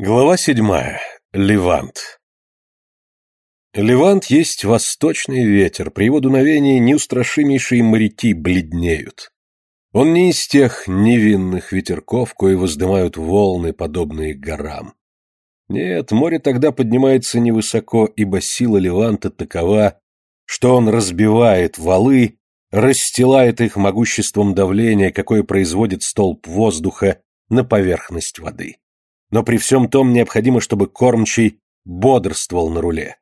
Глава седьмая. Левант. Левант есть восточный ветер, при его дуновении неустрашимейшие моряки бледнеют. Он не из тех невинных ветерков, кои воздымают волны, подобные горам. Нет, море тогда поднимается невысоко, ибо сила Леванта такова, что он разбивает валы, расстилает их могуществом давления, какое производит столб воздуха на поверхность воды но при всем том необходимо, чтобы кормчий бодрствовал на руле.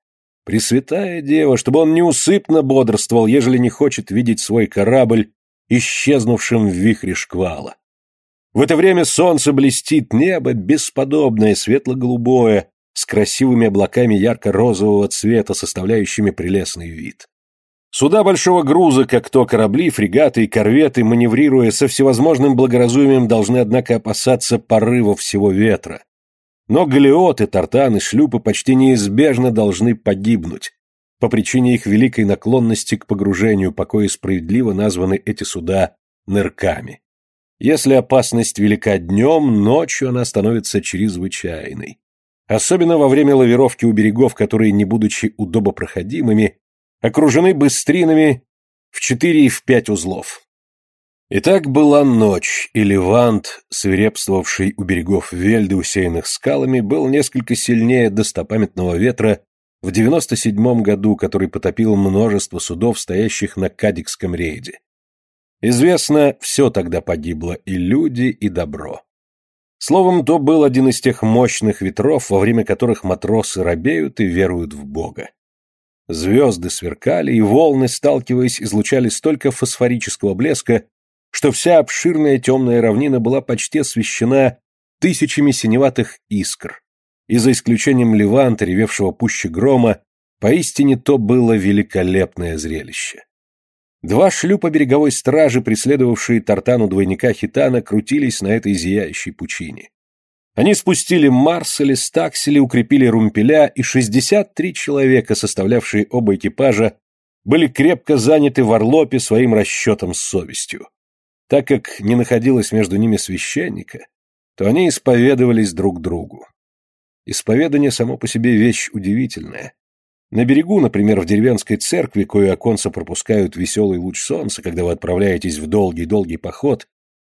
Пресвятая Дева, чтобы он неусыпно бодрствовал, ежели не хочет видеть свой корабль исчезнувшим в вихре шквала. В это время солнце блестит, небо бесподобное, светло-голубое, с красивыми облаками ярко-розового цвета, составляющими прелестный вид. Суда большого груза, как то корабли, фрегаты и корветы, маневрируя со всевозможным благоразумием, должны, однако, опасаться порыва всего ветра. Но галеоты, тартаны, шлюпы почти неизбежно должны погибнуть по причине их великой наклонности к погружению, по кое справедливо названы эти суда нырками. Если опасность велика днем, ночью она становится чрезвычайной. Особенно во время лавировки у берегов, которые, не будучи удобопроходимыми, окружены быстринами в четыре и в пять узлов. Итак, была ночь, и Левант, свирепствовавший у берегов Вельды, усеянных скалами, был несколько сильнее достопамятного ветра в 97 году, который потопил множество судов, стоящих на Кадикском рейде. Известно, все тогда погибло, и люди, и добро. Словом, то был один из тех мощных ветров, во время которых матросы робеют и веруют в Бога. Звезды сверкали, и волны, сталкиваясь, излучали столько фосфорического блеска, что вся обширная темная равнина была почти освещена тысячами синеватых искр, и за исключением Леванта, ревевшего пуще грома, поистине то было великолепное зрелище. Два шлюпа береговой стражи, преследовавшие Тартану двойника Хитана, крутились на этой зияющей пучине. Они спустили марсели, стаксели, укрепили румпеля, и 63 человека, составлявшие оба экипажа, были крепко заняты в Орлопе своим расчетом с совестью. Так как не находилось между ними священника, то они исповедовались друг другу. Исповедание само по себе вещь удивительная. На берегу, например, в деревенской церкви, кое оконца пропускают веселый луч солнца, когда вы отправляетесь в долгий-долгий поход,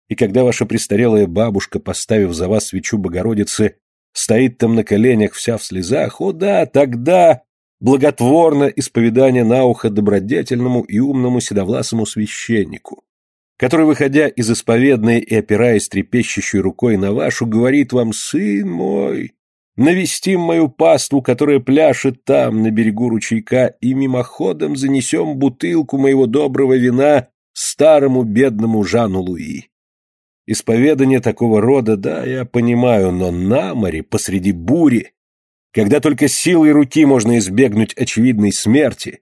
и когда ваша престарелая бабушка, поставив за вас свечу Богородицы, стоит там на коленях вся в слезах, о да, тогда благотворно исповедание на ухо добродетельному и умному седовласому священнику, который, выходя из исповедной и опираясь трепещущей рукой на вашу, говорит вам, «Сын мой, навестим мою паству, которая пляшет там, на берегу ручейка, и мимоходом занесем бутылку моего доброго вина старому бедному Жану Луи». Исповедание такого рода, да, я понимаю, но на море, посреди бури, когда только силой руки можно избегнуть очевидной смерти,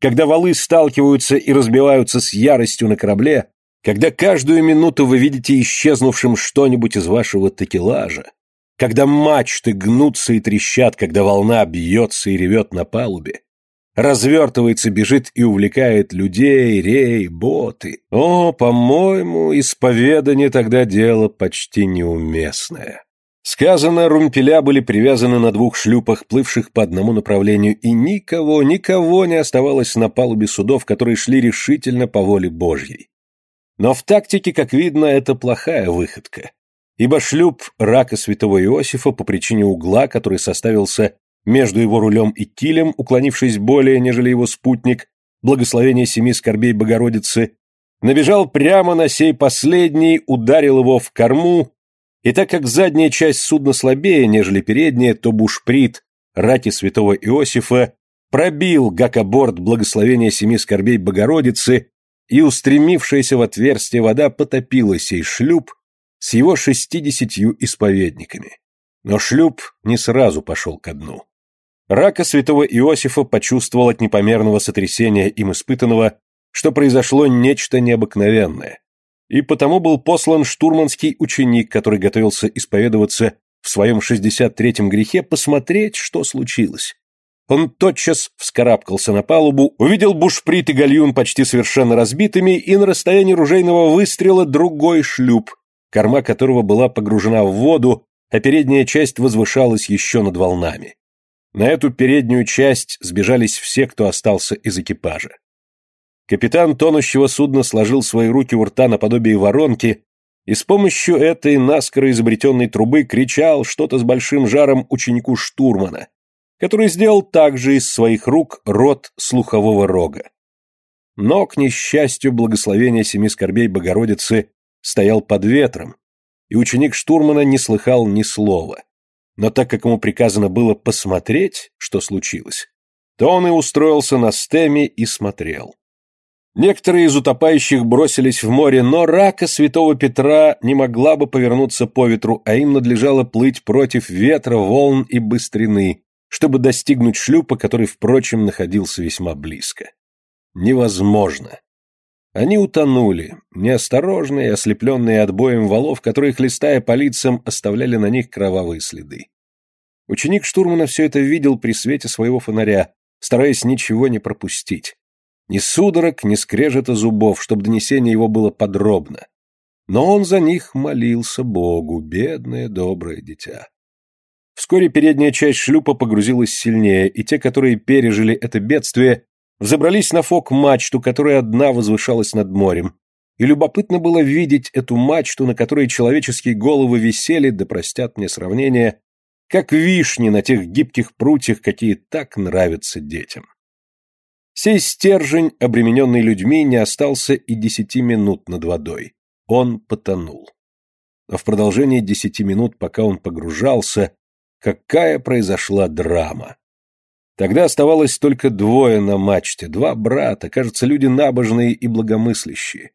когда валы сталкиваются и разбиваются с яростью на корабле, когда каждую минуту вы видите исчезнувшим что-нибудь из вашего такелажа, когда мачты гнутся и трещат, когда волна бьется и ревет на палубе, развертывается, бежит и увлекает людей, рей, боты. О, по-моему, исповедание тогда дело почти неуместное. Сказано, румпеля были привязаны на двух шлюпах, плывших по одному направлению, и никого, никого не оставалось на палубе судов, которые шли решительно по воле Божьей. Но в тактике, как видно, это плохая выходка, ибо шлюп рака святого Иосифа по причине угла, который составился между его рулем и килем, уклонившись более, нежели его спутник, благословение семи скорбей Богородицы, набежал прямо на сей последний, ударил его в корму, и так как задняя часть судна слабее, нежели передняя, то бушприт рати святого Иосифа пробил гакоборд благословения семи скорбей Богородицы, и устремившаяся в отверстие вода потопила сей шлюп с его шестидесятью исповедниками. Но шлюп не сразу пошел ко дну. Рака святого Иосифа почувствовал от непомерного сотрясения им испытанного, что произошло нечто необыкновенное, и потому был послан штурманский ученик, который готовился исповедоваться в своем 63-м грехе, посмотреть, что случилось. Он тотчас вскарабкался на палубу, увидел бушприт и гальюн почти совершенно разбитыми, и на расстоянии ружейного выстрела другой шлюп, корма которого была погружена в воду, а передняя часть возвышалась еще над волнами. На эту переднюю часть сбежались все, кто остался из экипажа. Капитан тонущего судна сложил свои руки у рта наподобие воронки и с помощью этой наскоро изобретенной трубы кричал что-то с большим жаром ученику штурмана, который сделал также из своих рук рот слухового рога. Но, к несчастью, благословение семи скорбей Богородицы стоял под ветром, и ученик штурмана не слыхал ни слова. Но так как ему приказано было посмотреть, что случилось, то он и устроился на стеме и смотрел. Некоторые из утопающих бросились в море, но рака святого Петра не могла бы повернуться по ветру, а им надлежало плыть против ветра, волн и быстрины, чтобы достигнуть шлюпа, который, впрочем, находился весьма близко. Невозможно. Они утонули, неосторожные, ослепленные отбоем валов, которые, хлестая по лицам, оставляли на них кровавые следы. Ученик штурмана все это видел при свете своего фонаря, стараясь ничего не пропустить. Ни судорог, ни скрежета зубов, чтобы донесение его было подробно. Но он за них молился Богу, бедное доброе дитя. Вскоре передняя часть шлюпа погрузилась сильнее, и те, которые пережили это бедствие, взобрались на фок-мачту, которая одна возвышалась над морем, и любопытно было видеть эту мачту, на которой человеческие головы висели, да простят мне сравнение, как вишни на тех гибких прутьях, какие так нравятся детям. Сей стержень, обремененный людьми, не остался и десяти минут над водой. Он потонул. Но в продолжении десяти минут, пока он погружался, какая произошла драма. Тогда оставалось только двое на мачте, два брата, кажется, люди набожные и благомыслящие.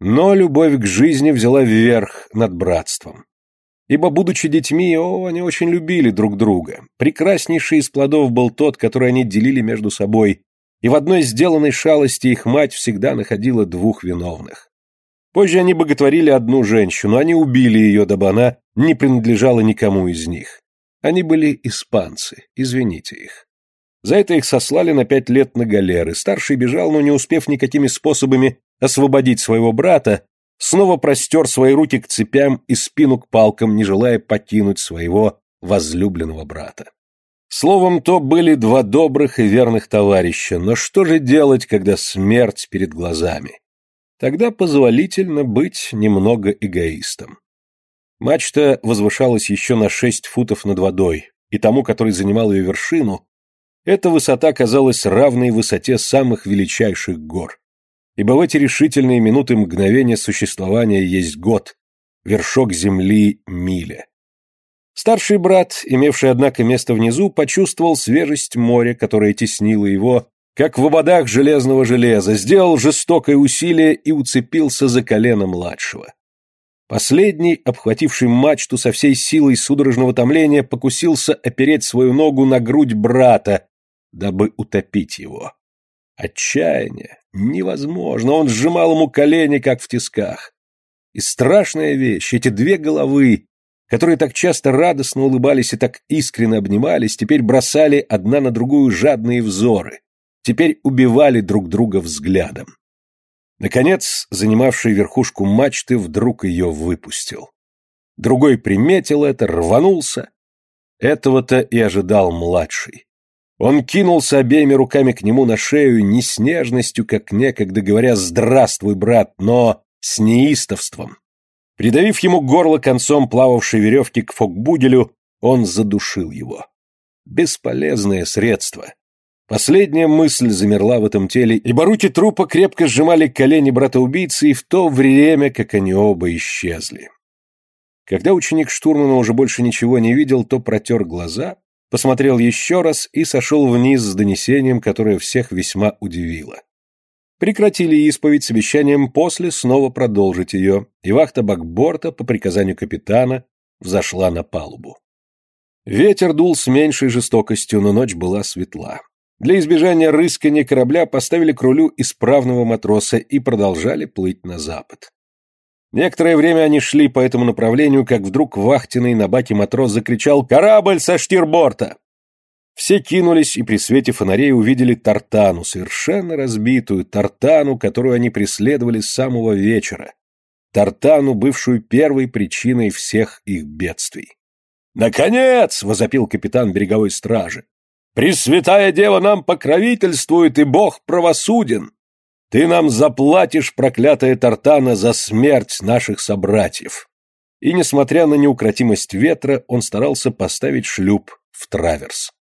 Но любовь к жизни взяла верх над братством. Ибо, будучи детьми, о, они очень любили друг друга. Прекраснейший из плодов был тот, который они делили между собой, и в одной сделанной шалости их мать всегда находила двух виновных. Позже они боготворили одну женщину, они убили ее, дабы она не принадлежала никому из них. Они были испанцы, извините их. За это их сослали на пять лет на галеры. Старший бежал, но не успев никакими способами освободить своего брата, снова простер свои руки к цепям и спину к палкам, не желая покинуть своего возлюбленного брата. Словом, то были два добрых и верных товарища, но что же делать, когда смерть перед глазами? Тогда позволительно быть немного эгоистом. Мачта возвышалась еще на шесть футов над водой, и тому, который занимал ее вершину, эта высота казалась равной высоте самых величайших гор. Ибо в эти решительные минуты мгновения существования есть год, вершок земли – миля. Старший брат, имевший, однако, место внизу, почувствовал свежесть моря, которое теснило его, как в ободах железного железа, сделал жестокое усилие и уцепился за колено младшего. Последний, обхвативший мачту со всей силой судорожного томления, покусился опереть свою ногу на грудь брата, дабы утопить его. Отчаяние. Невозможно. Он сжимал ему колени, как в тисках. И страшная вещь, эти две головы, которые так часто радостно улыбались и так искренне обнимались, теперь бросали одна на другую жадные взоры, теперь убивали друг друга взглядом. Наконец, занимавший верхушку мачты вдруг ее выпустил. Другой приметил это, рванулся. Этого-то и ожидал младший. Он кинулся обеими руками к нему на шею, не с нежностью, как некогда говоря «здравствуй, брат», но с неистовством. Придавив ему горло концом плававшей веревки к фокбуделю, он задушил его. Бесполезное средство. Последняя мысль замерла в этом теле, ибо руки трупа крепко сжимали колени брата-убийцы и в то время, как они оба исчезли. Когда ученик штурмана уже больше ничего не видел, то протер глаза посмотрел еще раз и сошел вниз с донесением, которое всех весьма удивило. Прекратили исповедь с обещанием после снова продолжить ее, и вахта бакборта по приказанию капитана взошла на палубу. Ветер дул с меньшей жестокостью, но ночь была светла. Для избежания рыскания корабля поставили к рулю исправного матроса и продолжали плыть на запад. Некоторое время они шли по этому направлению, как вдруг вахтенный на баке матрос закричал «Корабль со штирборта!». Все кинулись и при свете фонарей увидели Тартану, совершенно разбитую, Тартану, которую они преследовали с самого вечера, Тартану, бывшую первой причиной всех их бедствий. «Наконец!» — возопил капитан береговой стражи. «Пресвятая Дева нам покровительствует, и Бог правосуден! Ты нам заплатишь, проклятая Тартана, за смерть наших собратьев!» И, несмотря на неукротимость ветра, он старался поставить шлюп в траверс.